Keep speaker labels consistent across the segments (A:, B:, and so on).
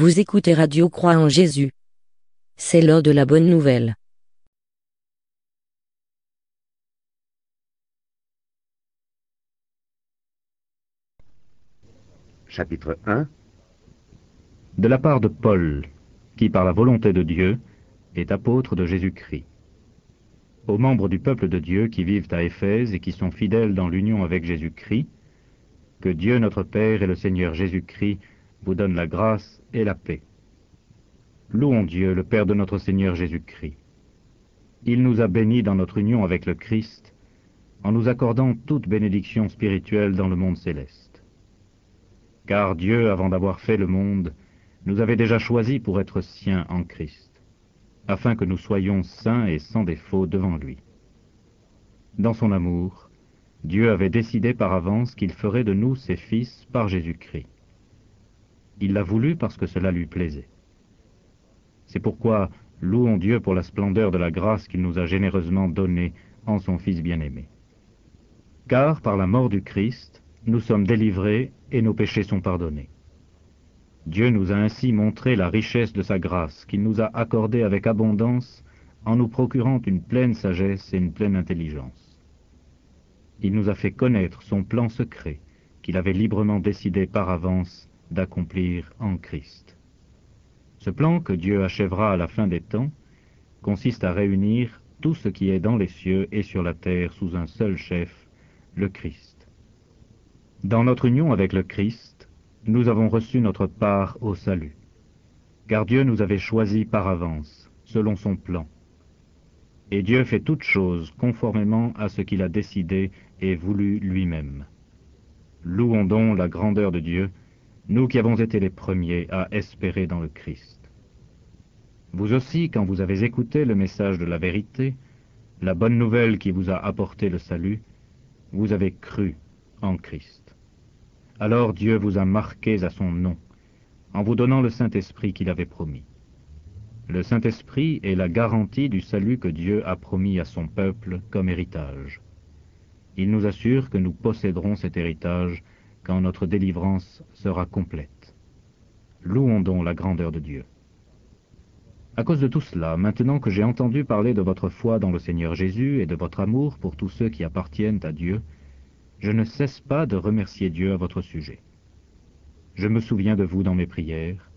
A: Vous écoutez Radio Croix en Jésus. C'est l'heure de la bonne nouvelle.
B: Chapitre 1
C: De la part de Paul, qui par la volonté de Dieu est apôtre de Jésus-Christ. Aux membres du peuple de Dieu qui vivent à Éphèse et qui sont fidèles dans l'union avec Jésus-Christ, que Dieu notre Père et le Seigneur Jésus-Christ vous donnent la grâce et la paix. Louons Dieu, le Père de notre Seigneur Jésus-Christ. Il nous a bénis dans notre union avec le Christ, en nous accordant toute bénédiction spirituelle dans le monde céleste. Car Dieu, avant d'avoir fait le monde, nous avait déjà choisis pour être siens en Christ, afin que nous soyons saints et sans défaut devant lui. Dans son amour, Dieu avait décidé par avance qu'il ferait de nous ses fils par Jésus-Christ. Il l'a voulu parce que cela lui plaisait. C'est pourquoi louons Dieu pour la splendeur de la grâce qu'il nous a généreusement donnée en son Fils bien-aimé. Car par la mort du Christ, nous sommes délivrés et nos péchés sont pardonnés. Dieu nous a ainsi montré la richesse de sa grâce qu'il nous a accordée avec abondance en nous procurant une pleine sagesse et une pleine intelligence. Il nous a fait connaître son plan secret qu'il avait librement décidé par avance d'accomplir en Christ. Ce plan que Dieu achèvera à la fin des temps consiste à réunir tout ce qui est dans les cieux et sur la terre sous un seul chef, le Christ. Dans notre union avec le Christ, nous avons reçu notre part au salut, car Dieu nous avait choisis par avance, selon son plan. Et Dieu fait toutes choses conformément à ce qu'il a décidé et voulu lui-même. Louons donc la grandeur de Dieu, nous qui avons été les premiers à espérer dans le Christ. Vous aussi, quand vous avez écouté le message de la vérité, la bonne nouvelle qui vous a apporté le salut, vous avez cru en Christ. Alors Dieu vous a marqués à son nom, en vous donnant le Saint-Esprit qu'il avait promis. Le Saint-Esprit est la garantie du salut que Dieu a promis à son peuple comme héritage. Il nous assure que nous posséderons cet héritage notre délivrance sera complète. Louons donc la grandeur de Dieu. À cause de tout cela, maintenant que j'ai entendu parler de votre foi dans le Seigneur Jésus et de votre amour pour tous ceux qui appartiennent à Dieu, je ne cesse pas de remercier Dieu à votre sujet. Je me souviens de vous dans mes prières,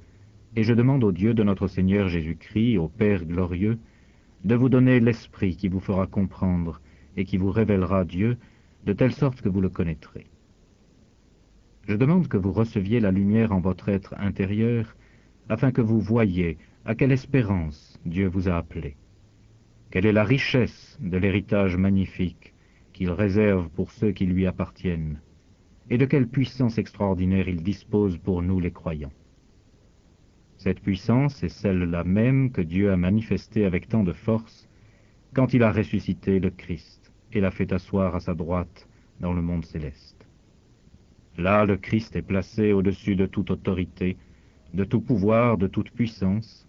C: et je demande au Dieu de notre Seigneur Jésus-Christ, au Père glorieux, de vous donner l'Esprit qui vous fera comprendre et qui vous révélera Dieu, de telle sorte que vous le connaîtrez. Je demande que vous receviez la lumière en votre être intérieur, afin que vous voyiez à quelle espérance Dieu vous a appelé. Quelle est la richesse de l'héritage magnifique qu'il réserve pour ceux qui lui appartiennent, et de quelle puissance extraordinaire il dispose pour nous les croyants. Cette puissance est celle-là même que Dieu a manifestée avec tant de force quand il a ressuscité le Christ et l'a fait asseoir à sa droite dans le monde céleste. Là, le Christ est placé au-dessus de toute autorité, de tout pouvoir, de toute puissance,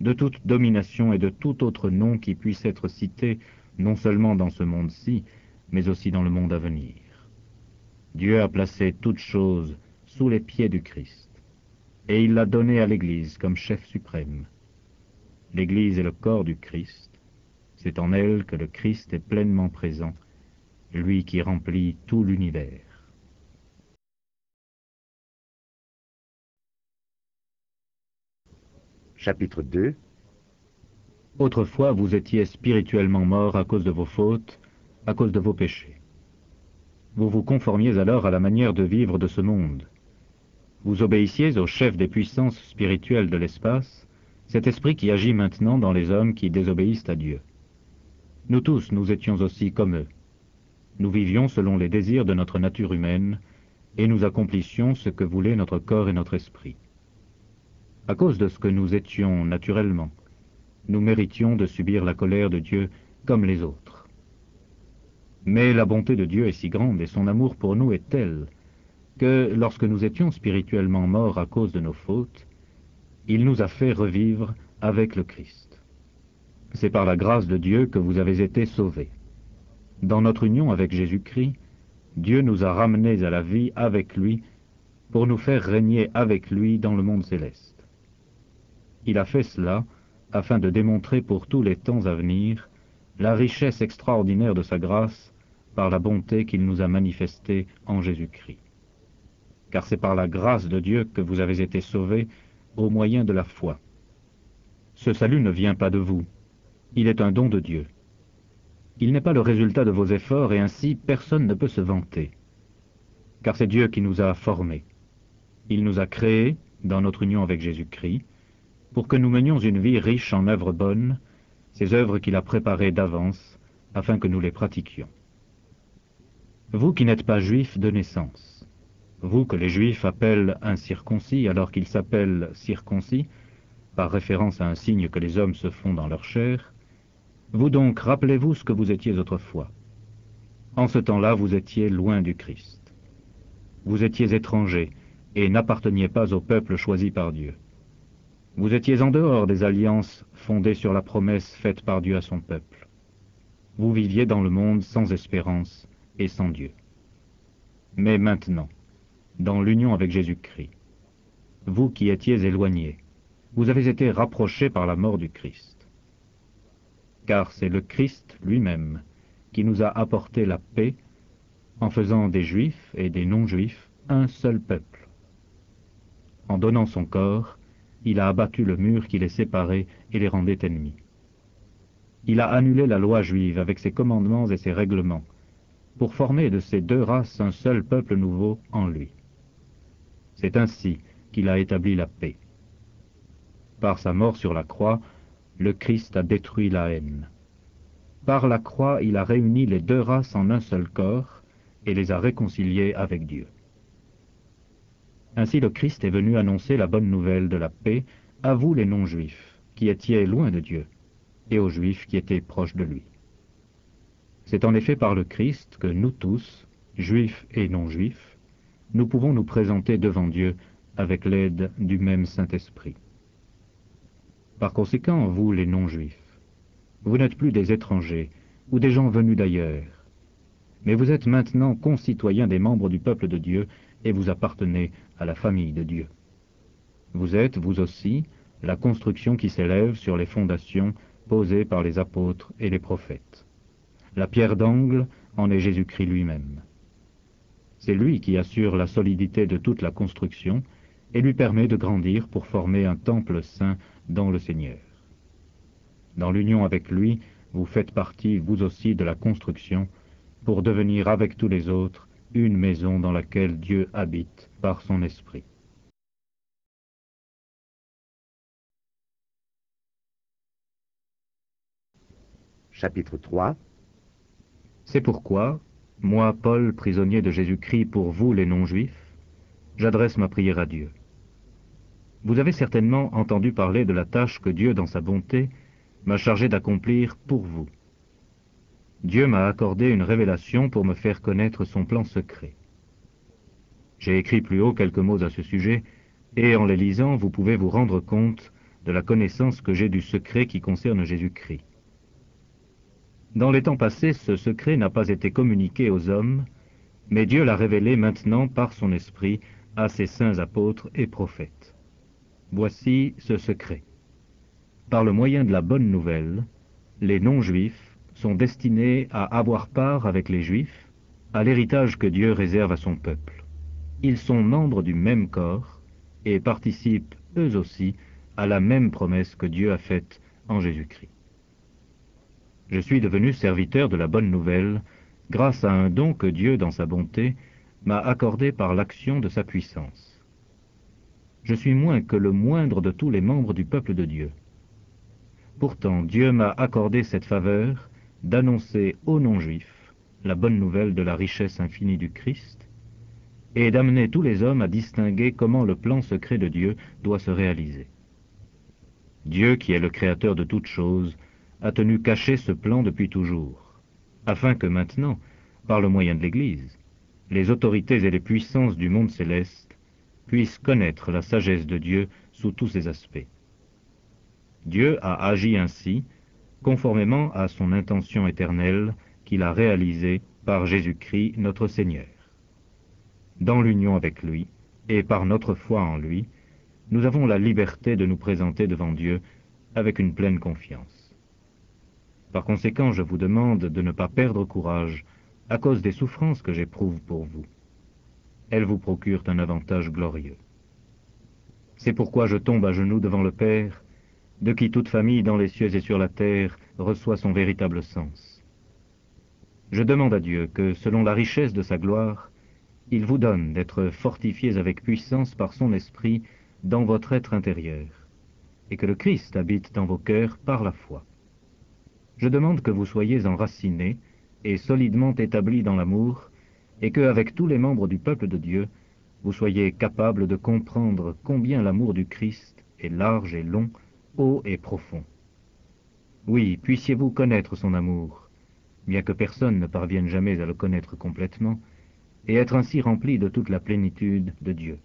C: de toute domination et de tout autre nom qui puisse être cité non seulement dans ce monde-ci, mais aussi dans le monde à venir. Dieu a placé toutes choses sous les pieds du Christ, et il l'a donné à l'Église comme chef suprême. L'Église est le corps du Christ, c'est en elle que le Christ est pleinement présent, lui qui remplit tout l'univers.
B: Chapitre 2
C: Autrefois vous étiez spirituellement morts à cause de vos fautes, à cause de vos péchés. Vous vous conformiez alors à la manière de vivre de ce monde. Vous obéissiez au chef des puissances spirituelles de l'espace, cet esprit qui agit maintenant dans les hommes qui désobéissent à Dieu. Nous tous, nous étions aussi comme eux. Nous vivions selon les désirs de notre nature humaine, et nous accomplissions ce que voulaient notre corps et notre esprit. À cause de ce que nous étions naturellement, nous méritions de subir la colère de Dieu comme les autres. Mais la bonté de Dieu est si grande et son amour pour nous est tel que lorsque nous étions spirituellement morts à cause de nos fautes, il nous a fait revivre avec le Christ. C'est par la grâce de Dieu que vous avez été sauvés. Dans notre union avec Jésus-Christ, Dieu nous a ramenés à la vie avec lui pour nous faire régner avec lui dans le monde céleste. Il a fait cela afin de démontrer pour tous les temps à venir la richesse extraordinaire de sa grâce par la bonté qu'il nous a manifestée en Jésus-Christ. Car c'est par la grâce de Dieu que vous avez été sauvés au moyen de la foi. Ce salut ne vient pas de vous, il est un don de Dieu. Il n'est pas le résultat de vos efforts et ainsi personne ne peut se vanter. Car c'est Dieu qui nous a formés. Il nous a créés dans notre union avec Jésus-Christ pour que nous menions une vie riche en œuvres bonnes, ces œuvres qu'il a préparées d'avance afin que nous les pratiquions. Vous qui n'êtes pas juifs de naissance, vous que les juifs appellent incirconcis alors qu'ils s'appellent circoncis, par référence à un signe que les hommes se font dans leur chair, vous donc rappelez-vous ce que vous étiez autrefois. En ce temps-là, vous étiez loin du Christ. Vous étiez étrangers et n'apparteniez pas au peuple choisi par Dieu. Vous étiez en dehors des alliances fondées sur la promesse faite par Dieu à son peuple. Vous viviez dans le monde sans espérance et sans Dieu. Mais maintenant, dans l'union avec Jésus-Christ, vous qui étiez éloignés, vous avez été rapprochés par la mort du Christ. Car c'est le Christ lui-même qui nous a apporté la paix en faisant des Juifs et des non-Juifs un seul peuple. En donnant son corps, il a abattu le mur qui les séparait et les rendait ennemis. Il a annulé la loi juive avec ses commandements et ses règlements, pour former de ces deux races un seul peuple nouveau en lui. C'est ainsi qu'il a établi la paix. Par sa mort sur la croix, le Christ a détruit la haine. Par la croix, il a réuni les deux races en un seul corps et les a réconciliées avec Dieu. Ainsi le Christ est venu annoncer la bonne nouvelle de la paix à vous les non-juifs, qui étiez loin de Dieu, et aux juifs qui étaient proches de lui. C'est en effet par le Christ que nous tous, juifs et non-juifs, nous pouvons nous présenter devant Dieu avec l'aide du même Saint-Esprit. Par conséquent, vous les non-juifs, vous n'êtes plus des étrangers ou des gens venus d'ailleurs, mais vous êtes maintenant concitoyens des membres du peuple de Dieu et vous appartenez à la famille de Dieu. Vous êtes, vous aussi, la construction qui s'élève sur les fondations posées par les apôtres et les prophètes. La pierre d'angle en est Jésus-Christ lui-même. C'est lui qui assure la solidité de toute la construction et lui permet de grandir pour former un temple saint dans le Seigneur. Dans l'union avec lui, vous faites partie, vous aussi, de la construction pour devenir avec tous les autres une maison dans laquelle Dieu habite par son esprit.
B: Chapitre 3
C: C'est pourquoi, moi, Paul, prisonnier de Jésus-Christ pour vous les non-juifs, j'adresse ma prière à Dieu. Vous avez certainement entendu parler de la tâche que Dieu, dans sa bonté, m'a chargé d'accomplir pour vous. Dieu m'a accordé une révélation pour me faire connaître son plan secret. J'ai écrit plus haut quelques mots à ce sujet, et en les lisant, vous pouvez vous rendre compte de la connaissance que j'ai du secret qui concerne Jésus-Christ. Dans les temps passés, ce secret n'a pas été communiqué aux hommes, mais Dieu l'a révélé maintenant par son esprit à ses saints apôtres et prophètes. Voici ce secret. Par le moyen de la bonne nouvelle, les non-juifs sont destinés à avoir part avec les juifs à l'héritage que Dieu réserve à son peuple. Ils sont membres du même corps et participent eux aussi à la même promesse que Dieu a faite en Jésus-Christ. Je suis devenu serviteur de la bonne nouvelle grâce à un don que Dieu, dans sa bonté, m'a accordé par l'action de sa puissance. Je suis moins que le moindre de tous les membres du peuple de Dieu. Pourtant, Dieu m'a accordé cette faveur d'annoncer aux non-juifs la bonne nouvelle de la richesse infinie du Christ et d'amener tous les hommes à distinguer comment le plan secret de Dieu doit se réaliser. Dieu, qui est le créateur de toutes choses, a tenu caché ce plan depuis toujours, afin que maintenant, par le moyen de l'Église, les autorités et les puissances du monde céleste puissent connaître la sagesse de Dieu sous tous ses aspects. Dieu a agi ainsi, conformément à son intention éternelle qu'il a réalisée par Jésus-Christ notre Seigneur. Dans l'union avec lui, et par notre foi en lui, nous avons la liberté de nous présenter devant Dieu avec une pleine confiance. Par conséquent, je vous demande de ne pas perdre courage à cause des souffrances que j'éprouve pour vous. Elles vous procurent un avantage glorieux. C'est pourquoi je tombe à genoux devant le Père, de qui toute famille dans les cieux et sur la terre reçoit son véritable sens. Je demande à Dieu que, selon la richesse de sa gloire, il vous donne d'être fortifiés avec puissance par son esprit dans votre être intérieur, et que le Christ habite dans vos cœurs par la foi. Je demande que vous soyez enracinés et solidement établis dans l'amour, et que, avec tous les membres du peuple de Dieu, vous soyez capables de comprendre combien l'amour du Christ est large et long, haut et profond. Oui, puissiez-vous connaître son amour, bien que personne ne parvienne jamais à le connaître complètement, et être ainsi rempli de toute la plénitude de Dieu.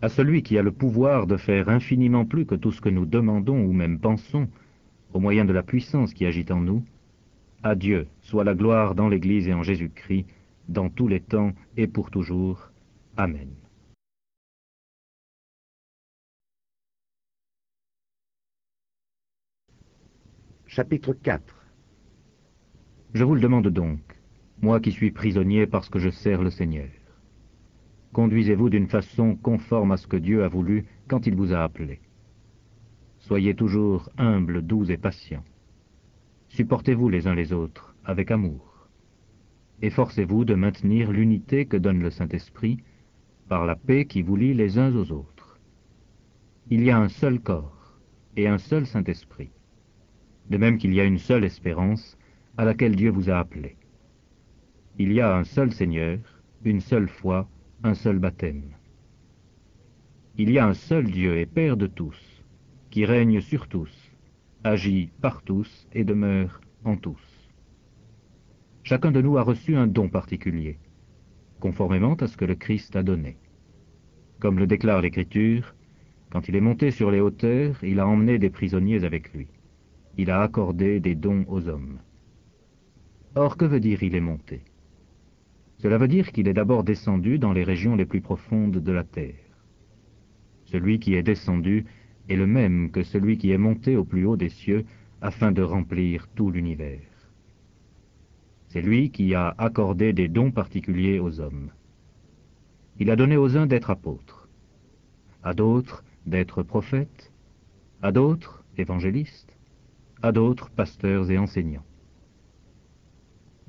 C: À celui qui a le pouvoir de faire infiniment plus que tout ce que nous demandons ou même pensons, au moyen de la puissance qui agit en nous, à Dieu soit la gloire dans l'Église et en Jésus-Christ, dans tous les temps et pour toujours. Amen.
B: Chapitre 4
C: Je vous le demande donc, moi qui suis prisonnier parce que je sers le Seigneur. Conduisez-vous d'une façon conforme à ce que Dieu a voulu quand il vous a appelé. Soyez toujours humbles, doux et patients. Supportez-vous les uns les autres avec amour. Efforcez-vous de maintenir l'unité que donne le Saint-Esprit par la paix qui vous lie les uns aux autres. Il y a un seul corps et un seul Saint-Esprit, de même qu'il y a une seule espérance à laquelle Dieu vous a appelé. Il y a un seul Seigneur, une seule foi, un seul baptême. Il y a un seul Dieu et Père de tous, qui règne sur tous, agit par tous et demeure en tous. Chacun de nous a reçu un don particulier, conformément à ce que le Christ a donné. Comme le déclare l'Écriture, quand il est monté sur les hauteurs, il a emmené des prisonniers avec lui. Il a accordé des dons aux hommes. Or, que veut dire il est monté? Cela veut dire qu'il est d'abord descendu dans les régions les plus profondes de la terre. Celui qui est descendu est le même que celui qui est monté au plus haut des cieux afin de remplir tout l'univers. C'est lui qui a accordé des dons particuliers aux hommes. Il a donné aux uns d'être apôtres, à d'autres d'être prophètes, à d'autres évangélistes, à d'autres pasteurs et enseignants.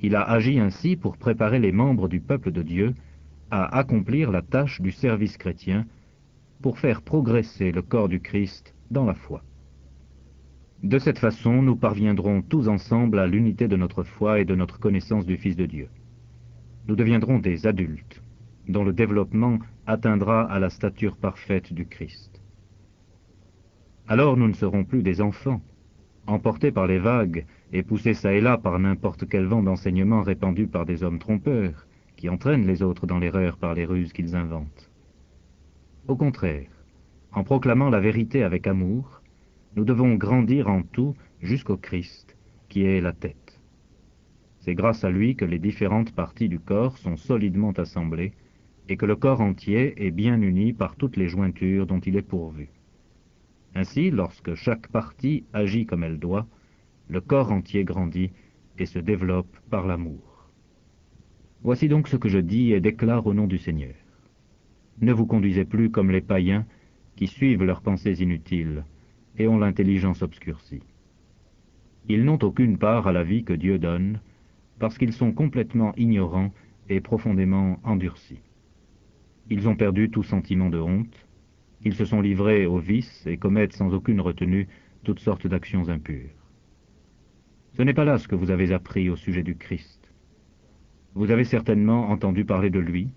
C: Il a agi ainsi pour préparer les membres du peuple de Dieu à accomplir la tâche du service chrétien pour faire progresser le corps du Christ dans la foi. De cette façon, nous parviendrons tous ensemble à l'unité de notre foi et de notre connaissance du Fils de Dieu. Nous deviendrons des adultes, dont le développement atteindra à la stature parfaite du Christ. Alors nous ne serons plus des enfants, emportés par les vagues et poussés çà et là par n'importe quel vent d'enseignement répandu par des hommes trompeurs, qui entraînent les autres dans l'erreur par les ruses qu'ils inventent. Au contraire, en proclamant la vérité avec amour, nous devons grandir en tout jusqu'au Christ, qui est la tête. C'est grâce à lui que les différentes parties du corps sont solidement assemblées et que le corps entier est bien uni par toutes les jointures dont il est pourvu. Ainsi, lorsque chaque partie agit comme elle doit, le corps entier grandit et se développe par l'amour. Voici donc ce que je dis et déclare au nom du Seigneur. Ne vous conduisez plus comme les païens qui suivent leurs pensées inutiles et ont l'intelligence obscurcie. Ils n'ont aucune part à la vie que Dieu donne parce qu'ils sont complètement ignorants et profondément endurcis. Ils ont perdu tout sentiment de honte, ils se sont livrés au vice et commettent sans aucune retenue toutes sortes d'actions impures. Ce n'est pas là ce que vous avez appris au sujet du Christ. Vous avez certainement entendu parler de lui,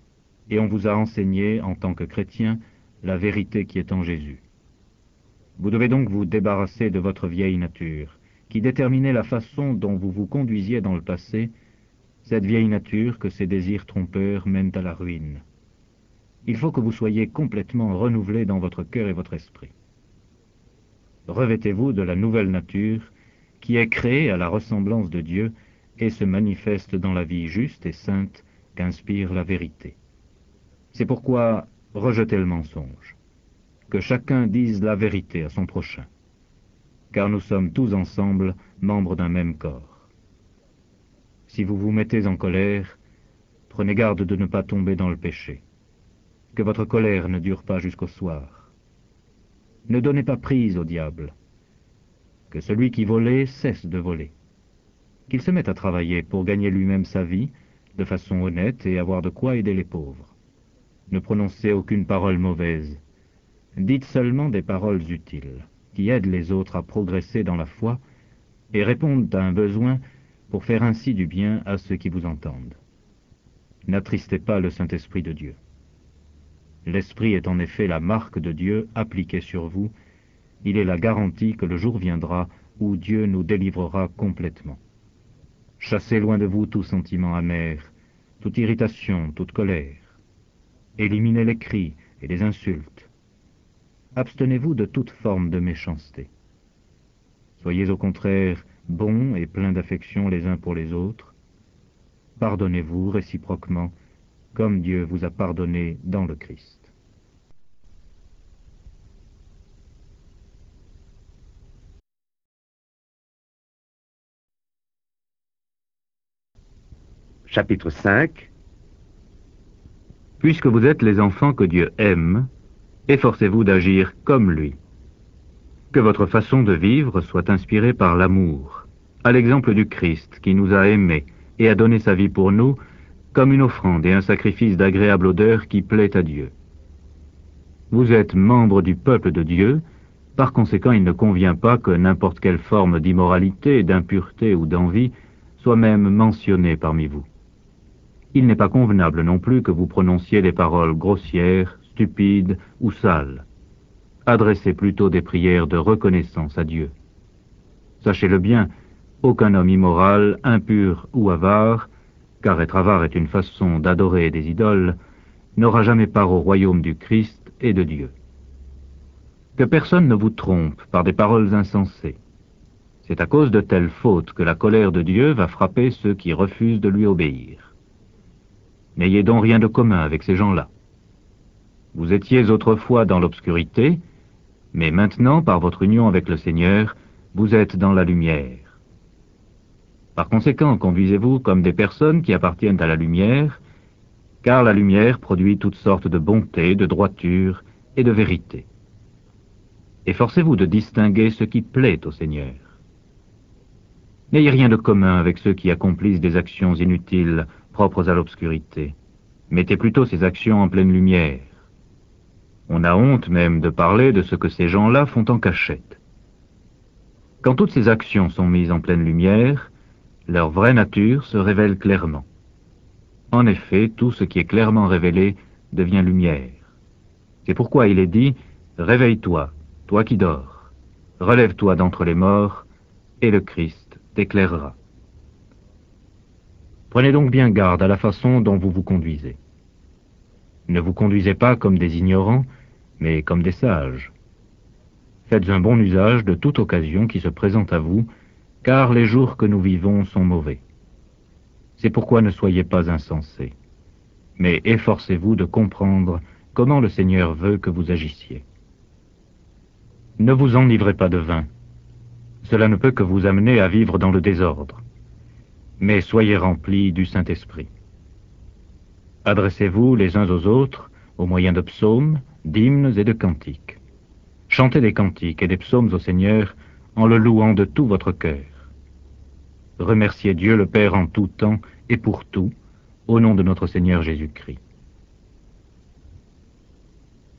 C: et on vous a enseigné, en tant que chrétien, la vérité qui est en Jésus. Vous devez donc vous débarrasser de votre vieille nature, qui déterminait la façon dont vous vous conduisiez dans le passé, cette vieille nature que ces désirs trompeurs mènent à la ruine. Il faut que vous soyez complètement renouvelé dans votre cœur et votre esprit. Revêtez-vous de la nouvelle nature qui est créée à la ressemblance de Dieu et se manifeste dans la vie juste et sainte qu'inspire la vérité. C'est pourquoi rejetez le mensonge. que chacun dise la vérité à son prochain, car nous sommes tous ensemble membres d'un même corps. Si vous vous mettez en colère, prenez garde de ne pas tomber dans le péché. Que votre colère ne dure pas jusqu'au soir. Ne donnez pas prise au diable. Que celui qui volait cesse de voler. Qu'il se mette à travailler pour gagner lui-même sa vie, de façon honnête et avoir de quoi aider les pauvres. Ne prononcez aucune parole mauvaise. Dites seulement des paroles utiles, qui aident les autres à progresser dans la foi et répondent à un besoin pour faire ainsi du bien à ceux qui vous entendent. N'attristez pas le Saint-Esprit de Dieu. L'Esprit est en effet la marque de Dieu appliquée sur vous. Il est la garantie que le jour viendra où Dieu nous délivrera complètement. Chassez loin de vous tout sentiment amer, toute irritation, toute colère. Éliminez les cris et les insultes. Abstenez-vous de toute forme de méchanceté. Soyez au contraire bons et pleins d'affection les uns pour les autres. Pardonnez-vous réciproquement, comme Dieu vous a pardonné dans le Christ.
B: Chapitre 5
C: Puisque vous êtes les enfants que Dieu aime, efforcez-vous d'agir comme lui. Que votre façon de vivre soit inspirée par l'amour, à l'exemple du Christ qui nous a aimés et a donné sa vie pour nous comme une offrande et un sacrifice d'agréable odeur qui plaît à Dieu. Vous êtes membre du peuple de Dieu, par conséquent il ne convient pas que n'importe quelle forme d'immoralité, d'impureté ou d'envie soit même mentionnée parmi vous. Il n'est pas convenable non plus que vous prononciez des paroles grossières, stupides ou sales. Adressez plutôt des prières de reconnaissance à Dieu. Sachez-le bien, aucun homme immoral, impur ou avare, car être avare est une façon d'adorer des idoles, n'aura jamais part au royaume du Christ et de Dieu. Que personne ne vous trompe par des paroles insensées. C'est à cause de telles fautes que la colère de Dieu va frapper ceux qui refusent de lui obéir. N'ayez donc rien de commun avec ces gens-là. Vous étiez autrefois dans l'obscurité, mais maintenant, par votre union avec le Seigneur, vous êtes dans la lumière. Par conséquent, conduisez-vous comme des personnes qui appartiennent à la lumière, car la lumière produit toutes sortes de bonté, de droiture et de vérité. Efforcez-vous de distinguer ce qui plaît au Seigneur. N'ayez rien de commun avec ceux qui accomplissent des actions inutiles propres à l'obscurité. Mettez plutôt ces actions en pleine lumière. On a honte même de parler de ce que ces gens-là font en cachette. Quand toutes ces actions sont mises en pleine lumière, leur vraie nature se révèle clairement. En effet, tout ce qui est clairement révélé devient lumière. C'est pourquoi il est dit, Réveille-toi, toi qui dors, relève-toi d'entre les morts, et le Christ t'éclairera. Prenez donc bien garde à la façon dont vous vous conduisez. Ne vous conduisez pas comme des ignorants, mais comme des sages. Faites un bon usage de toute occasion qui se présente à vous, car les jours que nous vivons sont mauvais. C'est pourquoi ne soyez pas insensés, mais efforcez-vous de comprendre comment le Seigneur veut que vous agissiez. Ne vous enivrez pas de vin. Cela ne peut que vous amener à vivre dans le désordre mais soyez remplis du Saint-Esprit. Adressez-vous les uns aux autres au moyen de psaumes, d'hymnes et de cantiques. Chantez des cantiques et des psaumes au Seigneur en le louant de tout votre cœur. Remerciez Dieu le Père en tout temps et pour tout, au nom de notre Seigneur Jésus-Christ.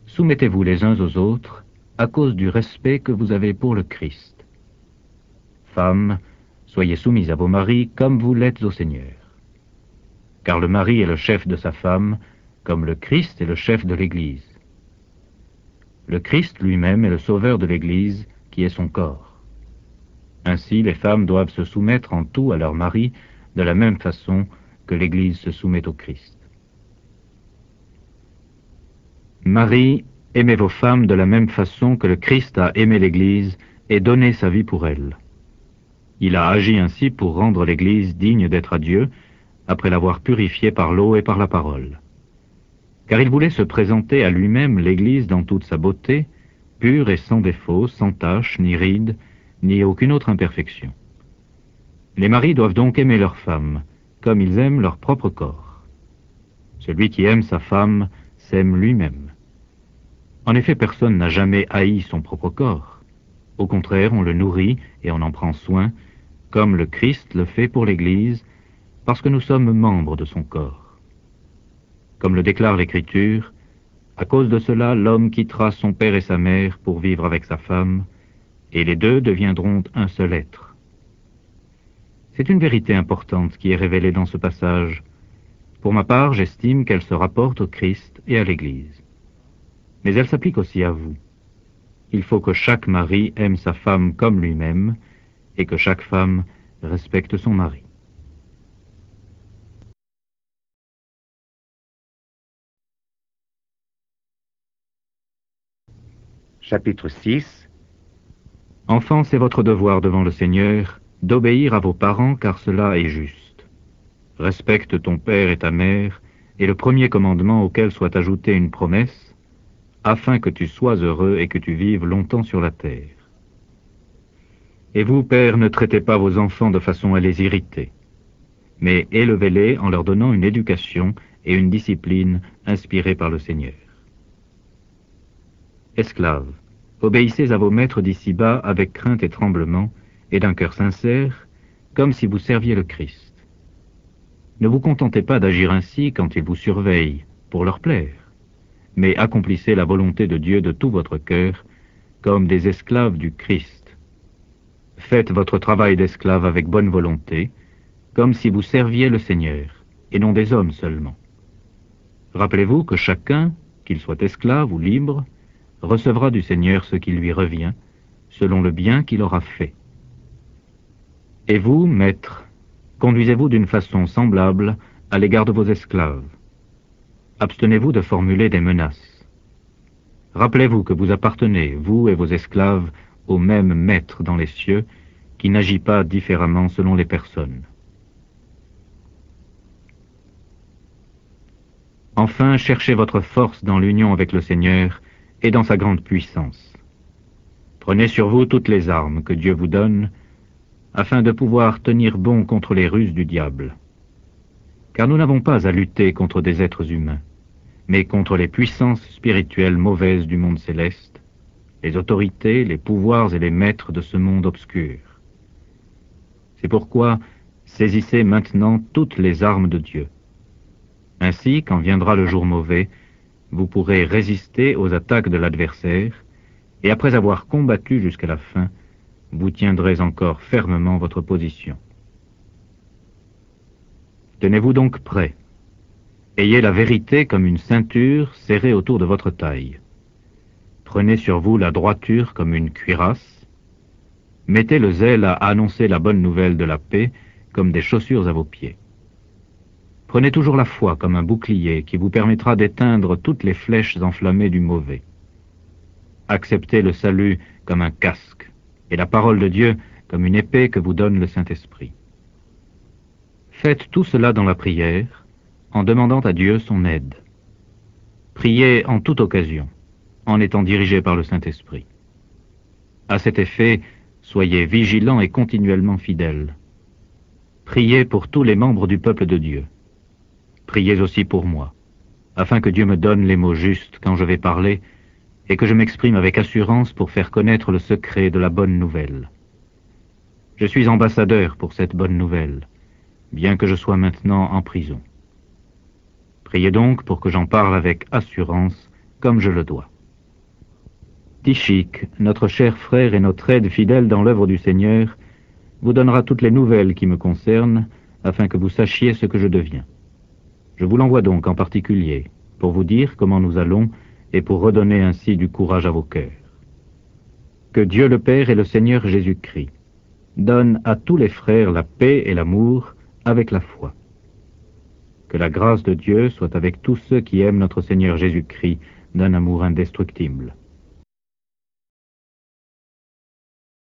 C: Soumettez-vous les uns aux autres à cause du respect que vous avez pour le Christ. Femmes, Soyez soumis à vos maris comme vous l'êtes au Seigneur. Car le mari est le chef de sa femme, comme le Christ est le chef de l'Église. Le Christ lui-même est le sauveur de l'Église, qui est son corps. Ainsi, les femmes doivent se soumettre en tout à leur mari de la même façon que l'Église se soumet au Christ. Marie, aimez vos femmes de la même façon que le Christ a aimé l'Église et donné sa vie pour elle. Il a agi ainsi pour rendre l'Église digne d'être à Dieu, après l'avoir purifiée par l'eau et par la parole. Car il voulait se présenter à lui-même l'Église dans toute sa beauté, pur et sans défaut, sans tache, ni ride, ni aucune autre imperfection. Les maris doivent donc aimer leur femme, comme ils aiment leur propre corps. Celui qui aime sa femme s'aime lui-même. En effet, personne n'a jamais haï son propre corps. Au contraire, on le nourrit et on en prend soin, comme le Christ le fait pour l'Église, parce que nous sommes membres de son corps. Comme le déclare l'Écriture, à cause de cela, l'homme quittera son père et sa mère pour vivre avec sa femme, et les deux deviendront un seul être. C'est une vérité importante qui est révélée dans ce passage. Pour ma part, j'estime qu'elle se rapporte au Christ et à l'Église. Mais elle s'applique aussi à vous. Il faut que chaque mari aime sa femme comme lui-même, et que chaque femme respecte son mari.
B: Chapitre 6
C: Enfants, c'est votre devoir devant le Seigneur d'obéir à vos parents car cela est juste. Respecte ton père et ta mère est le premier commandement auquel soit ajoutée une promesse, afin que tu sois heureux et que tu vives longtemps sur la terre. Et vous, pères, ne traitez pas vos enfants de façon à les irriter, mais élevez-les en leur donnant une éducation et une discipline inspirées par le Seigneur. Esclaves, obéissez à vos maîtres d'ici-bas avec crainte et tremblement, et d'un cœur sincère, comme si vous serviez le Christ. Ne vous contentez pas d'agir ainsi quand ils vous surveillent, pour leur plaire, mais accomplissez la volonté de Dieu de tout votre cœur, comme des esclaves du Christ. Faites votre travail d'esclave avec bonne volonté, comme si vous serviez le Seigneur, et non des hommes seulement. Rappelez-vous que chacun, qu'il soit esclave ou libre, recevra du Seigneur ce qui lui revient, selon le bien qu'il aura fait. Et vous, maîtres, conduisez-vous d'une façon semblable à l'égard de vos esclaves. Abstenez-vous de formuler des menaces. Rappelez-vous que vous appartenez, vous et vos esclaves, au même maître dans les cieux, qui n'agit pas différemment selon les personnes. Enfin, cherchez votre force dans l'union avec le Seigneur et dans sa grande puissance. Prenez sur vous toutes les armes que Dieu vous donne, afin de pouvoir tenir bon contre les ruses du diable. Car nous n'avons pas à lutter contre des êtres humains, mais contre les puissances spirituelles mauvaises du monde céleste, les autorités, les pouvoirs et les maîtres de ce monde obscur. C'est pourquoi saisissez maintenant toutes les armes de Dieu. Ainsi, quand viendra le jour mauvais, vous pourrez résister aux attaques de l'adversaire, et après avoir combattu jusqu'à la fin, vous tiendrez encore fermement votre position. Tenez-vous donc prêt. Ayez la vérité comme une ceinture serrée autour de votre taille. Prenez sur vous la droiture comme une cuirasse. Mettez le zèle à annoncer la bonne nouvelle de la paix comme des chaussures à vos pieds. Prenez toujours la foi comme un bouclier qui vous permettra d'éteindre toutes les flèches enflammées du mauvais. Acceptez le salut comme un casque et la parole de Dieu comme une épée que vous donne le Saint-Esprit. Faites tout cela dans la prière en demandant à Dieu son aide. Priez en toute occasion, en étant dirigé par le Saint-Esprit. À cet effet, soyez vigilants et continuellement fidèles. Priez pour tous les membres du peuple de Dieu. Priez aussi pour moi, afin que Dieu me donne les mots justes quand je vais parler, et que je m'exprime avec assurance pour faire connaître le secret de la bonne nouvelle. Je suis ambassadeur pour cette bonne nouvelle, bien que je sois maintenant en prison. Priez donc pour que j'en parle avec assurance, comme je le dois. Tichik, notre cher frère et notre aide fidèle dans l'œuvre du Seigneur, vous donnera toutes les nouvelles qui me concernent, afin que vous sachiez ce que je deviens. Je vous l'envoie donc en particulier, pour vous dire comment nous allons et pour redonner ainsi du courage à vos cœurs. Que Dieu le Père et le Seigneur Jésus-Christ donnent à tous les frères la paix et l'amour avec la foi. Que la grâce de Dieu soit avec tous ceux qui aiment notre Seigneur Jésus-Christ d'un amour indestructible.